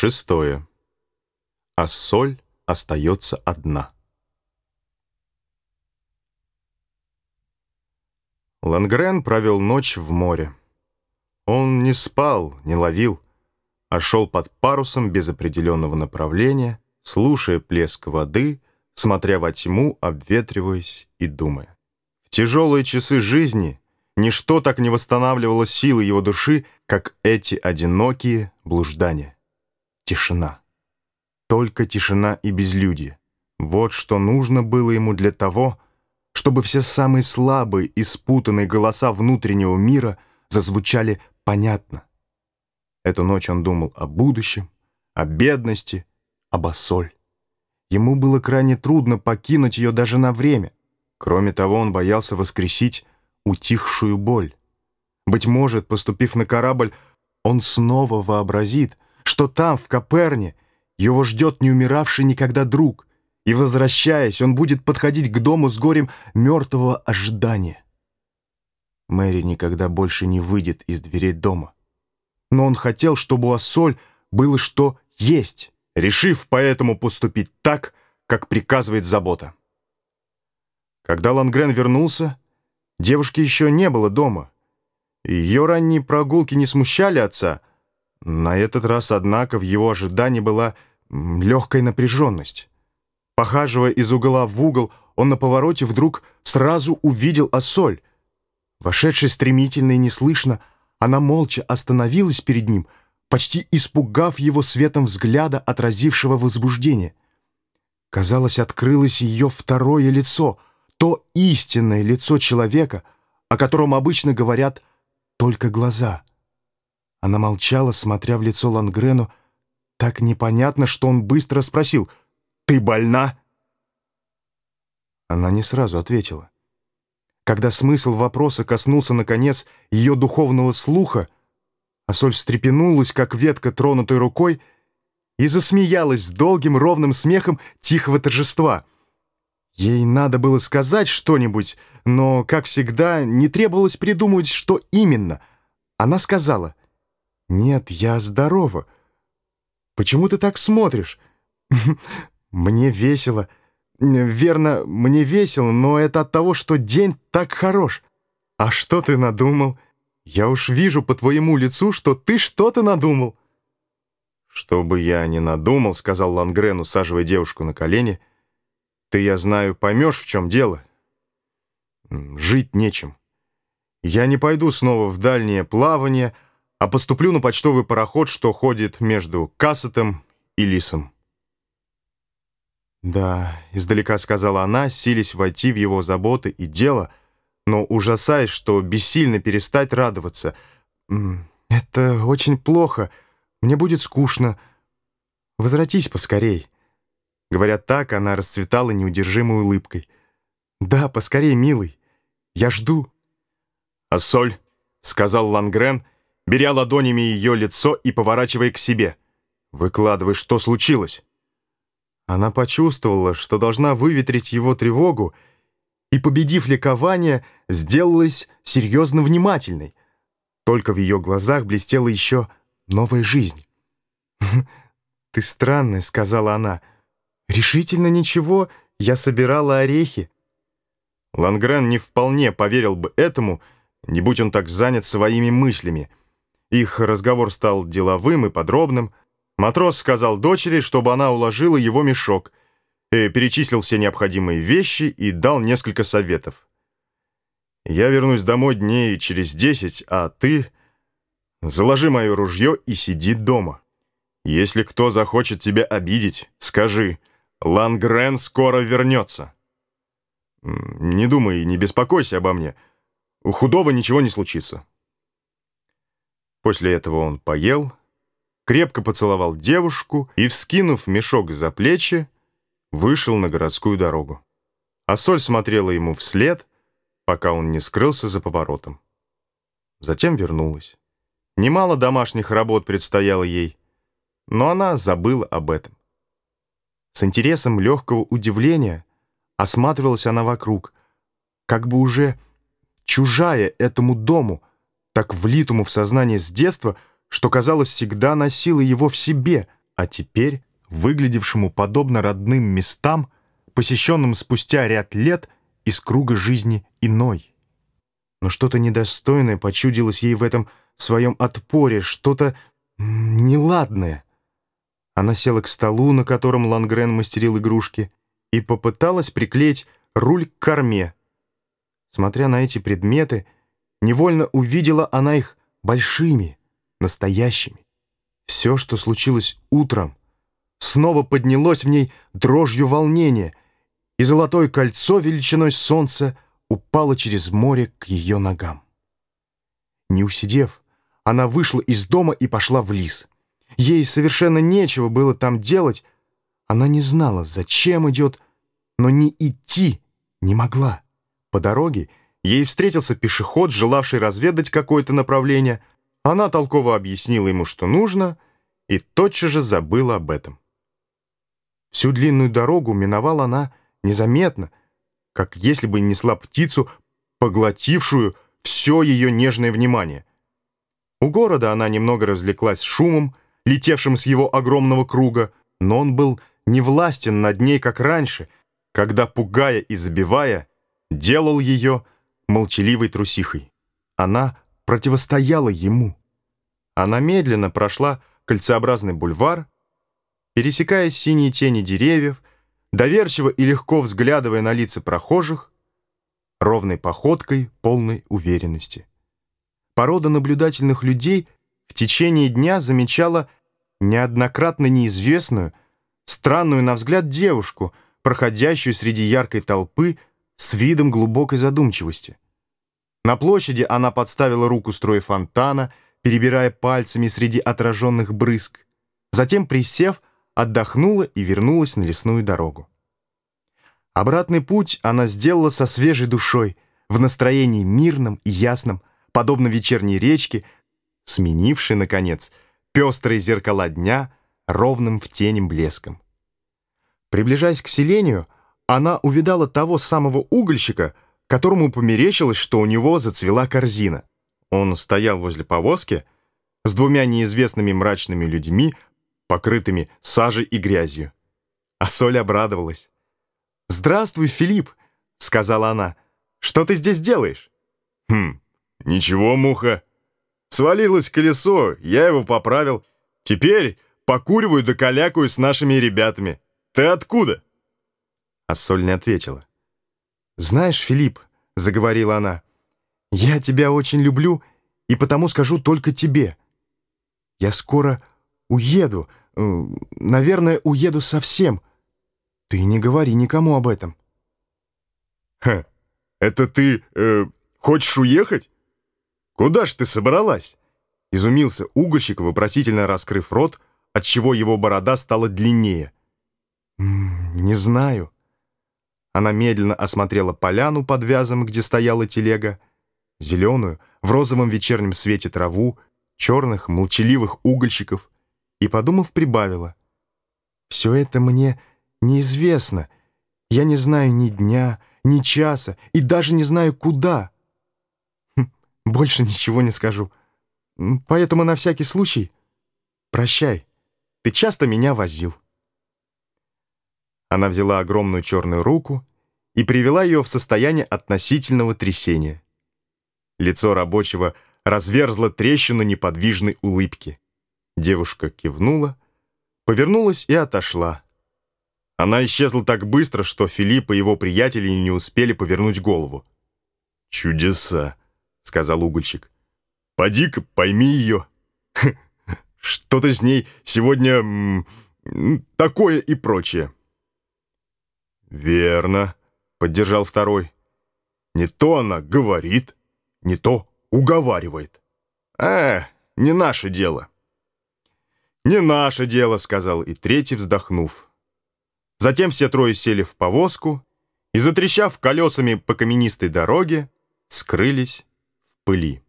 Шестое. А соль остается одна. Лангрен провел ночь в море. Он не спал, не ловил, а шел под парусом без определенного направления, слушая плеск воды, смотря во тьму, обветриваясь и думая. В тяжелые часы жизни ничто так не восстанавливало силы его души, как эти одинокие блуждания. Тишина. Только тишина и безлюдье. Вот что нужно было ему для того, чтобы все самые слабые и спутанные голоса внутреннего мира зазвучали понятно. Эту ночь он думал о будущем, о бедности, об осоль. Ему было крайне трудно покинуть ее даже на время. Кроме того, он боялся воскресить утихшую боль. Быть может, поступив на корабль, он снова вообразит, что там, в Коперне, его ждет неумиравший никогда друг, и, возвращаясь, он будет подходить к дому с горем мертвого ожидания. Мэри никогда больше не выйдет из дверей дома. Но он хотел, чтобы у Ассоль было что есть, решив поэтому поступить так, как приказывает забота. Когда Лангрен вернулся, девушки еще не было дома. Ее ранние прогулки не смущали отца. На этот раз, однако, в его ожидании была легкая напряженность. Похаживая из угла в угол, он на повороте вдруг сразу увидел Ассоль. Вошедшая стремительно и неслышно, она молча остановилась перед ним, почти испугав его светом взгляда, отразившего возбуждение. Казалось, открылось ее второе лицо, то истинное лицо человека, о котором обычно говорят только глаза. Она молчала, смотря в лицо Лангрену, так непонятно, что он быстро спросил «Ты больна?» Она не сразу ответила. Когда смысл вопроса коснулся, наконец, ее духовного слуха, Асоль встрепенулась, как ветка, тронутой рукой, и засмеялась с долгим ровным смехом тихого торжества. Ей надо было сказать что-нибудь, но, как всегда, не требовалось придумывать, что именно. Она сказала, «Нет, я здорова. Почему ты так смотришь? Мне весело». «Верно, мне весело, но это от того, что день так хорош. А что ты надумал? Я уж вижу по твоему лицу, что ты что-то надумал». «Что бы я ни надумал», — сказал Лангрен, усаживая девушку на колени, «ты, я знаю, поймешь, в чем дело. Жить нечем. Я не пойду снова в дальнее плавание, а поступлю на почтовый пароход, что ходит между Кассетом и Лисом». «Да», — издалека сказала она, сились войти в его заботы и дело, но ужасаясь, что бессильно перестать радоваться. «Это очень плохо. Мне будет скучно. Возвратись поскорей». Говоря так, она расцветала неудержимой улыбкой. «Да, поскорей, милый. Я жду». «А соль?» — сказал Лангрен, беря ладонями ее лицо и поворачивая к себе. «Выкладывай, что случилось?» Она почувствовала, что должна выветрить его тревогу, и, победив ликование, сделалась серьезно внимательной. Только в ее глазах блестела еще новая жизнь. «Ты странная», — сказала она. «Решительно ничего, я собирала орехи». Лангрен не вполне поверил бы этому, не будь он так занят своими мыслями. Их разговор стал деловым и подробным — Матрос сказал дочери, чтобы она уложила его мешок, и перечислил все необходимые вещи и дал несколько советов. «Я вернусь домой дней через десять, а ты заложи мое ружье и сиди дома. Если кто захочет тебя обидеть, скажи, Лангрен скоро вернется. Не думай и не беспокойся обо мне, у худого ничего не случится». После этого он поел, крепко поцеловал девушку и, вскинув мешок за плечи, вышел на городскую дорогу. А Соль смотрела ему вслед, пока он не скрылся за поворотом. Затем вернулась. Немало домашних работ предстояло ей, но она забыла об этом. С интересом легкого удивления осматривалась она вокруг, как бы уже чужая этому дому, так влитому в сознание с детства, что, казалось, всегда носила его в себе, а теперь выглядевшему подобно родным местам, посещенным спустя ряд лет из круга жизни иной. Но что-то недостойное почудилось ей в этом своем отпоре, что-то неладное. Она села к столу, на котором Лангрен мастерил игрушки, и попыталась приклеить руль к корме. Смотря на эти предметы, невольно увидела она их большими, настоящими. Все, что случилось утром, снова поднялось в ней дрожью волнения, и золотое кольцо величиной солнца упало через море к ее ногам. Не усидев, она вышла из дома и пошла в лис. Ей совершенно нечего было там делать. Она не знала, зачем идет, но не идти не могла. По дороге ей встретился пешеход, желавший разведать какое-то направление. Она толково объяснила ему, что нужно, и тотчас же забыла об этом. Всю длинную дорогу миновала она незаметно, как если бы несла птицу, поглотившую все ее нежное внимание. У города она немного развлеклась шумом, летевшим с его огромного круга, но он был не властен над ней, как раньше, когда, пугая и забивая, делал ее молчаливой трусихой. Она противостояла ему. Она медленно прошла кольцеобразный бульвар, пересекая синие тени деревьев, доверчиво и легко взглядывая на лица прохожих, ровной походкой, полной уверенности. Порода наблюдательных людей в течение дня замечала неоднократно неизвестную, странную на взгляд девушку, проходящую среди яркой толпы с видом глубокой задумчивости. На площади она подставила руку строя фонтана, перебирая пальцами среди отраженных брызг. Затем, присев, отдохнула и вернулась на лесную дорогу. Обратный путь она сделала со свежей душой, в настроении мирном и ясном, подобно вечерней речке, сменившей, наконец, пестрые зеркала дня ровным в тенем блеском. Приближаясь к селению, она увидала того самого угольщика, которому померещилось, что у него зацвела корзина. Он стоял возле повозки с двумя неизвестными мрачными людьми, покрытыми сажей и грязью. А Соль обрадовалась. «Здравствуй, Филипп!» — сказала она. «Что ты здесь делаешь?» «Хм, «Ничего, муха. Свалилось колесо, я его поправил. Теперь покуриваю да калякаю с нашими ребятами. Ты откуда?» А Соль не ответила. «Знаешь, Филипп», — заговорила она, — «я тебя очень люблю и потому скажу только тебе. Я скоро уеду, э, наверное, уеду совсем. Ты не говори никому об этом». «Ха, это ты э, хочешь уехать?» «Куда ж ты собралась?» Изумился угольщик, вопросительно раскрыв рот, отчего его борода стала длиннее. «Не знаю». Она медленно осмотрела поляну под вязом, где стояла телега, зеленую, в розовом вечернем свете траву, черных, молчаливых угольщиков, и, подумав, прибавила. «Все это мне неизвестно. Я не знаю ни дня, ни часа, и даже не знаю, куда». Больше ничего не скажу. Поэтому на всякий случай прощай. Ты часто меня возил. Она взяла огромную черную руку и привела ее в состояние относительного трясения. Лицо рабочего разверзло трещину неподвижной улыбки. Девушка кивнула, повернулась и отошла. Она исчезла так быстро, что Филипп и его приятели не успели повернуть голову. «Чудеса!» сказал угольщик. «Поди-ка, пойми ее. Что-то с ней сегодня такое и прочее». «Верно», — поддержал второй. «Не то она говорит, не то уговаривает. А, не наше дело». «Не наше дело», — сказал и третий, вздохнув. Затем все трое сели в повозку и, затрещав колесами по каменистой дороге, скрылись пыли.